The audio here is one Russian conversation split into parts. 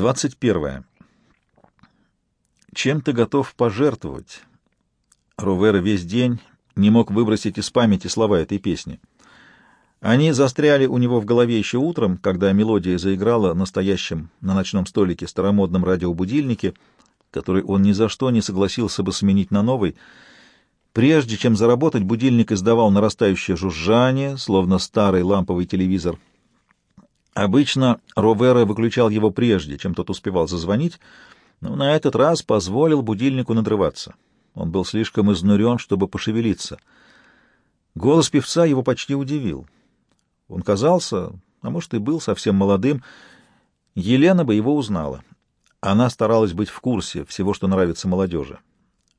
21. Чем ты готов пожертвовать? Ровера весь день не мог выбросить из памяти слова этой песни. Они застряли у него в голове еще утром, когда мелодия заиграла настоящем на ночном столике старомодном радиобудильнике, который он ни за что не согласился бы сменить на новый. Прежде чем заработать, будильник издавал нарастающее жужжание, словно старый ламповый телевизор. Обычно Ровера выключал его прежде, чем тот успевал зазвонить, но на этот раз позволил будильнику надрываться. Он был слишком изнурен, чтобы пошевелиться. Голос певца его почти удивил. Он казался, а может и был совсем молодым. Елена бы его узнала. Она старалась быть в курсе всего, что нравится молодежи.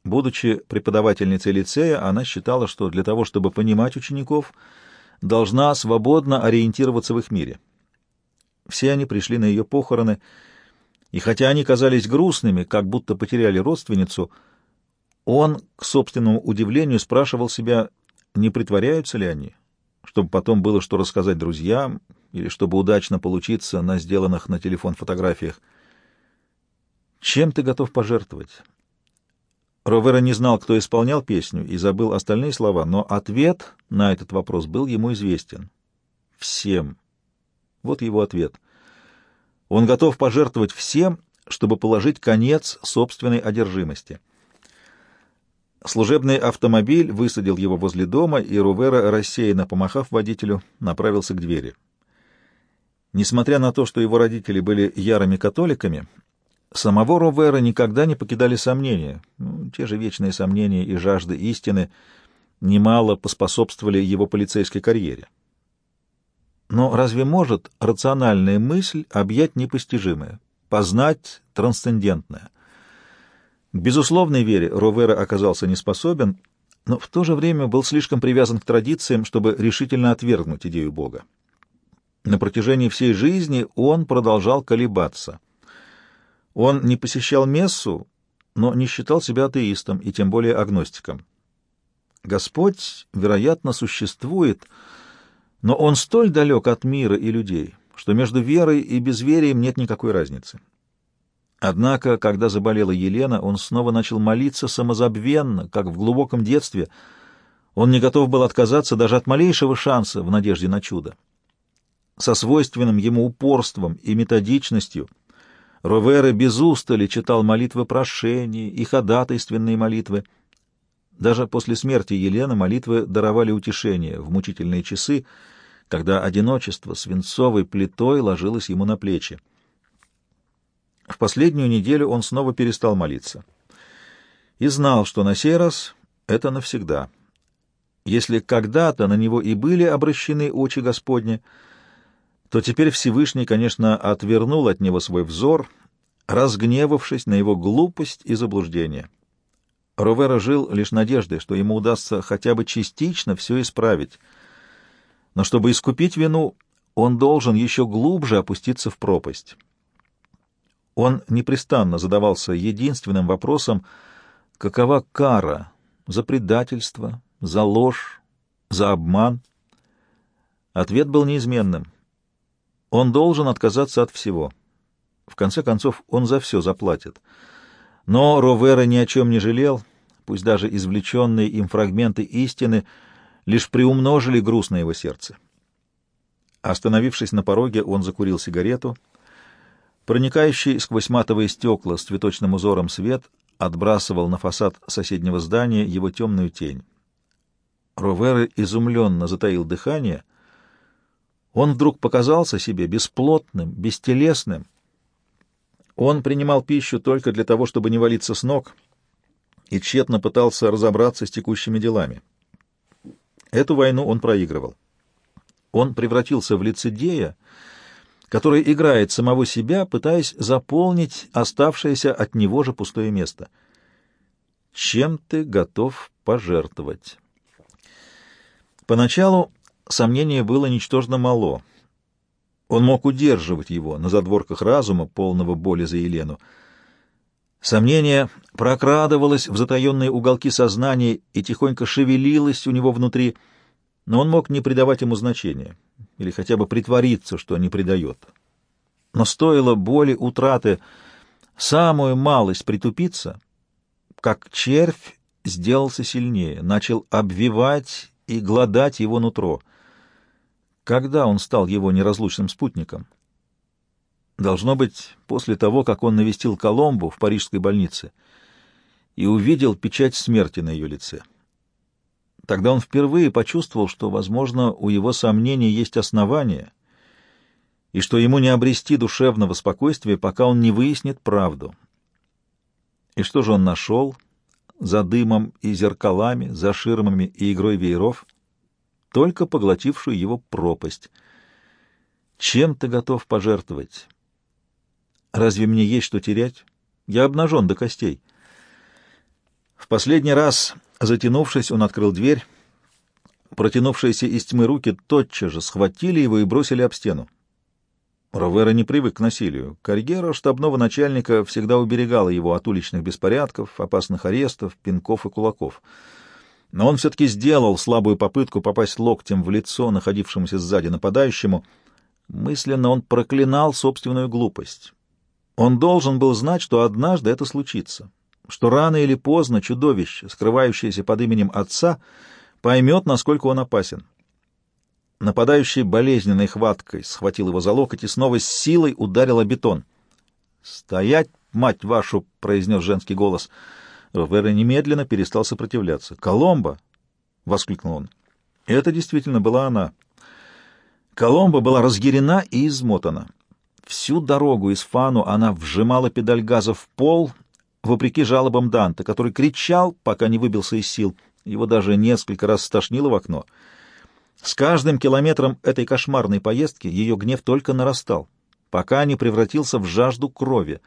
Будучи преподавательницей лицея, она считала, что для того, чтобы понимать учеников, должна свободно ориентироваться в их мире. Все они пришли на ее похороны, и хотя они казались грустными, как будто потеряли родственницу, он, к собственному удивлению, спрашивал себя, не притворяются ли они, чтобы потом было что рассказать друзьям или чтобы удачно получиться на сделанных на телефон фотографиях. Чем ты готов пожертвовать? Ровера не знал, кто исполнял песню, и забыл остальные слова, но ответ на этот вопрос был ему известен. Всем. Вот его ответ. Он готов пожертвовать всем, чтобы положить конец собственной одержимости. Служебный автомобиль высадил его возле дома, и Рувера, рассеянно помахав водителю, направился к двери. Несмотря на то, что его родители были ярыми католиками, самого Рувера никогда не покидали сомнения. Ну, те же вечные сомнения и жажды истины немало поспособствовали его полицейской карьере. Но разве может рациональная мысль объять непостижимое, познать трансцендентное? К безусловной вере Ровера оказался не способен, но в то же время был слишком привязан к традициям, чтобы решительно отвергнуть идею Бога. На протяжении всей жизни он продолжал колебаться. Он не посещал мессу, но не считал себя атеистом и тем более агностиком. Господь, вероятно, существует, — но он столь далек от мира и людей, что между верой и безверием нет никакой разницы. Однако, когда заболела Елена, он снова начал молиться самозабвенно, как в глубоком детстве. Он не готов был отказаться даже от малейшего шанса в надежде на чудо. Со свойственным ему упорством и методичностью Ровера без устали читал молитвы прошения и ходатайственные молитвы. Даже после смерти Елены молитвы даровали утешение в мучительные часы, когда одиночество свинцовой плитой ложилось ему на плечи. В последнюю неделю он снова перестал молиться и знал, что на сей раз это навсегда. Если когда-то на него и были обращены очи Господни, то теперь Всевышний, конечно, отвернул от него свой взор, разгневавшись на его глупость и заблуждение. Ровера жил лишь надеждой, что ему удастся хотя бы частично все исправить — но чтобы искупить вину, он должен еще глубже опуститься в пропасть. Он непрестанно задавался единственным вопросом, какова кара за предательство, за ложь, за обман. Ответ был неизменным. Он должен отказаться от всего. В конце концов, он за все заплатит. Но Ровера ни о чем не жалел, пусть даже извлеченные им фрагменты истины — лишь приумножили груз на его сердце. Остановившись на пороге, он закурил сигарету. Проникающий сквозь матовые стекла с цветочным узором свет отбрасывал на фасад соседнего здания его темную тень. Ровера изумленно затаил дыхание. Он вдруг показался себе бесплотным, бестелесным. Он принимал пищу только для того, чтобы не валиться с ног, и тщетно пытался разобраться с текущими делами. Эту войну он проигрывал. Он превратился в лицедея, который играет самого себя, пытаясь заполнить оставшееся от него же пустое место. Чем ты готов пожертвовать? Поначалу сомнение было ничтожно мало. Он мог удерживать его на задворках разума, полного боли за Елену, Сомнение прокрадывалось в затаенные уголки сознания и тихонько шевелилось у него внутри, но он мог не придавать ему значения или хотя бы притвориться, что не придает. Но стоило боли утраты самую малость притупиться, как червь сделался сильнее, начал обвивать и гладать его нутро. Когда он стал его неразлучным спутником? Должно быть, после того, как он навестил Коломбу в парижской больнице и увидел печать смерти на ее лице. Тогда он впервые почувствовал, что, возможно, у его сомнений есть основания, и что ему не обрести душевного спокойствия, пока он не выяснит правду. И что же он нашел за дымом и зеркалами, за ширмами и игрой вееров? Только поглотившую его пропасть. Чем ты готов пожертвовать? Разве мне есть что терять? Я обнажен до костей. В последний раз, затянувшись, он открыл дверь. Протянувшиеся из тьмы руки тотчас же схватили его и бросили об стену. Ровера не привык к насилию. Карьера штабного начальника всегда уберегала его от уличных беспорядков, опасных арестов, пинков и кулаков. Но он все-таки сделал слабую попытку попасть локтем в лицо находившемуся сзади нападающему. Мысленно он проклинал собственную глупость. Он должен был знать, что однажды это случится, что рано или поздно чудовище, скрывающееся под именем отца, поймет, насколько он опасен. Нападающий болезненной хваткой схватил его за локоть и снова с силой ударил о бетон. «Стоять, мать вашу!» — произнес женский голос. Ровера немедленно перестал сопротивляться. «Коломба!» — воскликнул он. Это действительно была она. Коломба была разъярена и измотана. Всю дорогу из Фану она вжимала педаль газа в пол, вопреки жалобам Данте, который кричал, пока не выбился из сил. Его даже несколько раз стошнило в окно. С каждым километром этой кошмарной поездки ее гнев только нарастал, пока не превратился в жажду крови.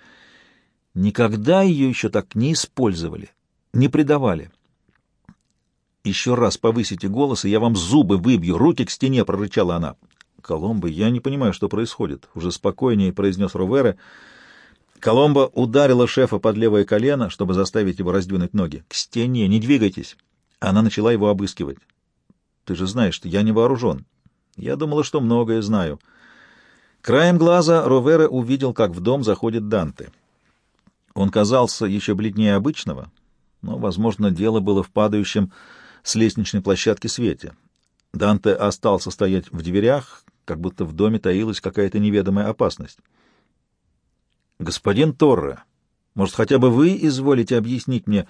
Никогда ее еще так не использовали, не предавали. «Еще раз повысите голос, и я вам зубы выбью, руки к стене!» — прорычала она. Коломбо, я не понимаю, что происходит, — уже спокойнее произнес Рувере. Коломбо ударила шефа под левое колено, чтобы заставить его раздвинуть ноги. К стене, не двигайтесь. Она начала его обыскивать. Ты же знаешь, что я не вооружен. Я думала, что многое знаю. Краем глаза Ровера увидел, как в дом заходит Данте. Он казался еще бледнее обычного, но, возможно, дело было в падающем с лестничной площадки свете. Данте остался стоять в дверях, как будто в доме таилась какая-то неведомая опасность. «Господин Торре, может, хотя бы вы изволите объяснить мне...»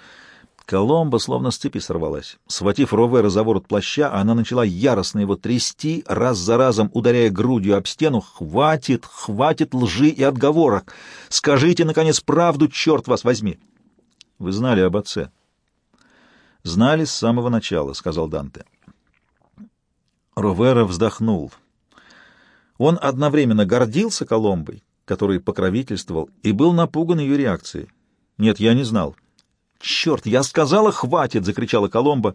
Коломба словно с цепи сорвалась. Схватив Ровера за ворот плаща, она начала яростно его трясти, раз за разом ударяя грудью об стену. «Хватит, хватит лжи и отговорок! Скажите, наконец, правду, черт вас возьми!» «Вы знали об отце?» «Знали с самого начала», — сказал Данте. Ровера вздохнул. Он одновременно гордился Коломбой, который покровительствовал, и был напуган ее реакцией. «Нет, я не знал». «Черт, я сказала, хватит!» — закричала Коломба.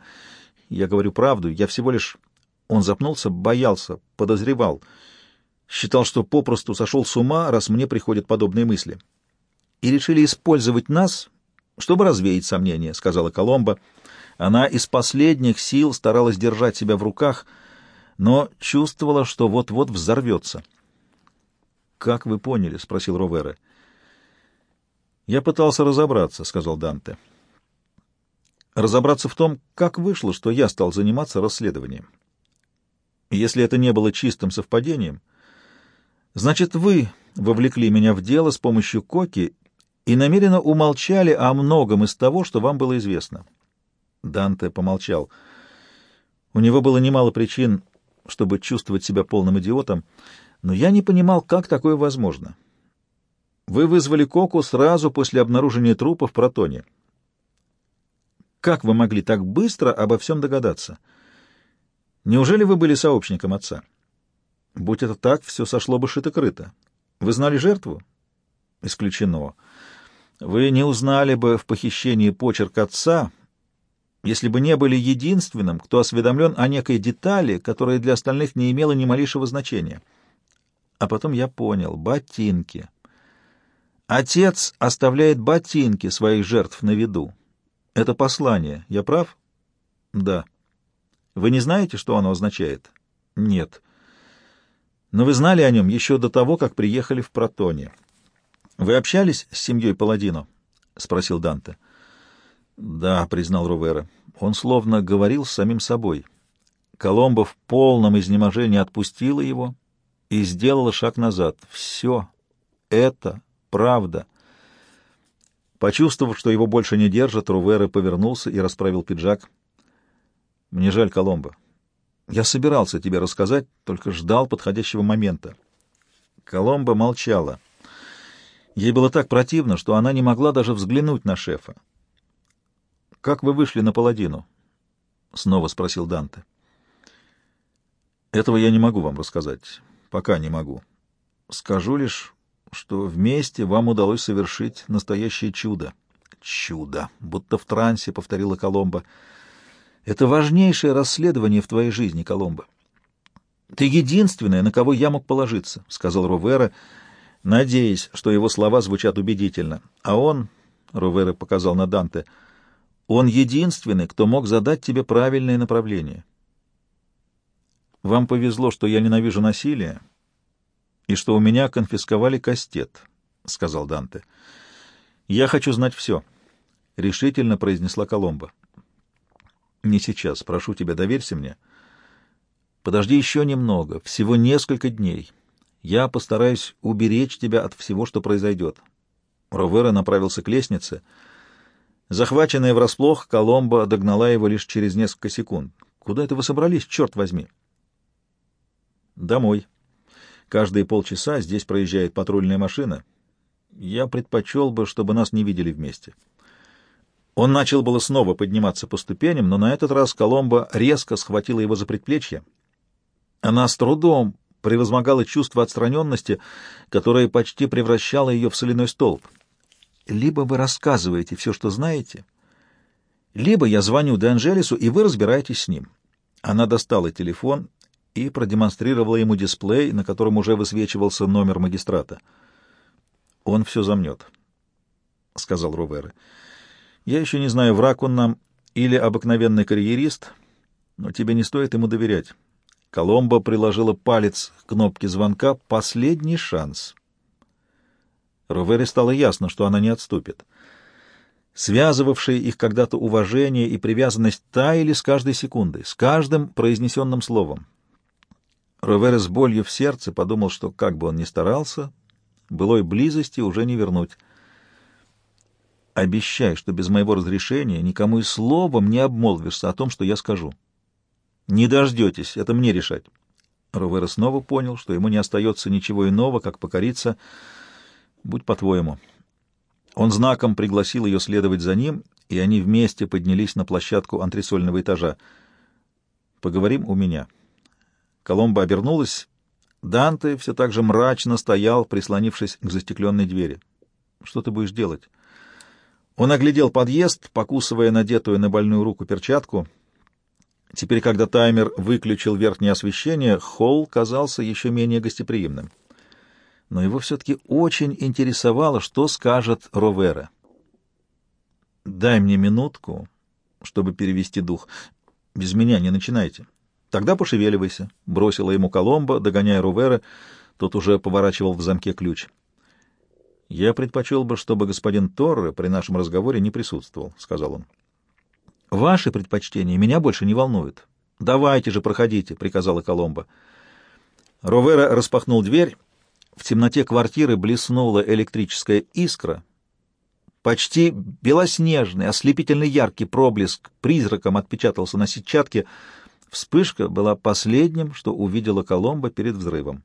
«Я говорю правду, я всего лишь...» Он запнулся, боялся, подозревал. Считал, что попросту сошел с ума, раз мне приходят подобные мысли. «И решили использовать нас, чтобы развеять сомнения», — сказала Коломба. Она из последних сил старалась держать себя в руках — но чувствовала, что вот-вот взорвется. «Как вы поняли?» — спросил Ровера. «Я пытался разобраться», — сказал Данте. «Разобраться в том, как вышло, что я стал заниматься расследованием. Если это не было чистым совпадением, значит, вы вовлекли меня в дело с помощью Коки и намеренно умолчали о многом из того, что вам было известно». Данте помолчал. У него было немало причин чтобы чувствовать себя полным идиотом, но я не понимал, как такое возможно. Вы вызвали Коку сразу после обнаружения трупа в протоне. Как вы могли так быстро обо всем догадаться? Неужели вы были сообщником отца? Будь это так, все сошло бы шито-крыто. Вы знали жертву? Исключено. Вы не узнали бы в похищении почерк отца, если бы не были единственным, кто осведомлен о некой детали, которая для остальных не имела ни малейшего значения. А потом я понял — ботинки. Отец оставляет ботинки своих жертв на виду. Это послание. Я прав? Да. Вы не знаете, что оно означает? Нет. Но вы знали о нем еще до того, как приехали в Протоне. Вы общались с семьей Паладино? — спросил Данте. — Да, — признал Рувера. Он словно говорил с самим собой. Коломбо в полном изнеможении отпустила его и сделала шаг назад. Все это правда. Почувствовав, что его больше не держат, Рувера повернулся и расправил пиджак. — Мне жаль, Коломбо. Я собирался тебе рассказать, только ждал подходящего момента. Коломба молчала. Ей было так противно, что она не могла даже взглянуть на шефа. «Как вы вышли на паладину?» — снова спросил Данте. «Этого я не могу вам рассказать. Пока не могу. Скажу лишь, что вместе вам удалось совершить настоящее чудо». «Чудо!» — будто в трансе повторила Коломба. Это важнейшее расследование в твоей жизни, Коломбо. Ты единственная, на кого я мог положиться, — сказал Ровера, надеясь, что его слова звучат убедительно. А он, — Ровера показал на Данте, — он единственный, кто мог задать тебе правильное направление. Вам повезло, что я ненавижу насилие и что у меня конфисковали кастет, — сказал Данте. Я хочу знать все, — решительно произнесла Коломбо. Не сейчас. Прошу тебя, доверься мне. Подожди еще немного, всего несколько дней. Я постараюсь уберечь тебя от всего, что произойдет. Ровера направился к лестнице. Захваченная врасплох, Коломбо догнала его лишь через несколько секунд. «Куда это вы собрались, черт возьми?» «Домой. Каждые полчаса здесь проезжает патрульная машина. Я предпочел бы, чтобы нас не видели вместе». Он начал было снова подниматься по ступеням, но на этот раз Коломба резко схватила его за предплечье. Она с трудом превозмогала чувство отстраненности, которое почти превращало ее в соляной столб. «Либо вы рассказываете все, что знаете, либо я звоню Де Анжелесу, и вы разбираетесь с ним». Она достала телефон и продемонстрировала ему дисплей, на котором уже высвечивался номер магистрата. «Он все замнет», — сказал Ровера. Я еще не знаю, враг он нам или обыкновенный карьерист, но тебе не стоит ему доверять. Коломбо приложила палец к кнопке звонка. Последний шанс. Ровере стало ясно, что она не отступит. Связывавшие их когда-то уважение и привязанность таяли с каждой секундой, с каждым произнесенным словом. Ровере с болью в сердце подумал, что, как бы он ни старался, былой близости уже не вернуть. Обещай, что без моего разрешения никому и словом не обмолвишься о том, что я скажу. Не дождетесь, это мне решать. Ровера снова понял, что ему не остается ничего иного, как покориться. Будь по-твоему. Он знаком пригласил ее следовать за ним, и они вместе поднялись на площадку антресольного этажа. «Поговорим у меня». Коломба обернулась. Данте все так же мрачно стоял, прислонившись к застекленной двери. «Что ты будешь делать?» Он оглядел подъезд, покусывая надетую на больную руку перчатку. Теперь, когда таймер выключил верхнее освещение, холл казался еще менее гостеприимным. Но его все-таки очень интересовало, что скажет Ровера. «Дай мне минутку, чтобы перевести дух. Без меня не начинайте. Тогда пошевеливайся», — бросила ему Коломбо, догоняя Ровера. Тот уже поворачивал в замке ключ. «Я предпочел бы, чтобы господин Торре при нашем разговоре не присутствовал», — сказал он. «Ваши предпочтения меня больше не волнуют. Давайте же, проходите», — приказала Коломба. Ровера распахнул дверь. В темноте квартиры блеснула электрическая искра. Почти белоснежный, ослепительно яркий проблеск призраком отпечатался на сетчатке. Вспышка была последним, что увидела Коломба перед взрывом.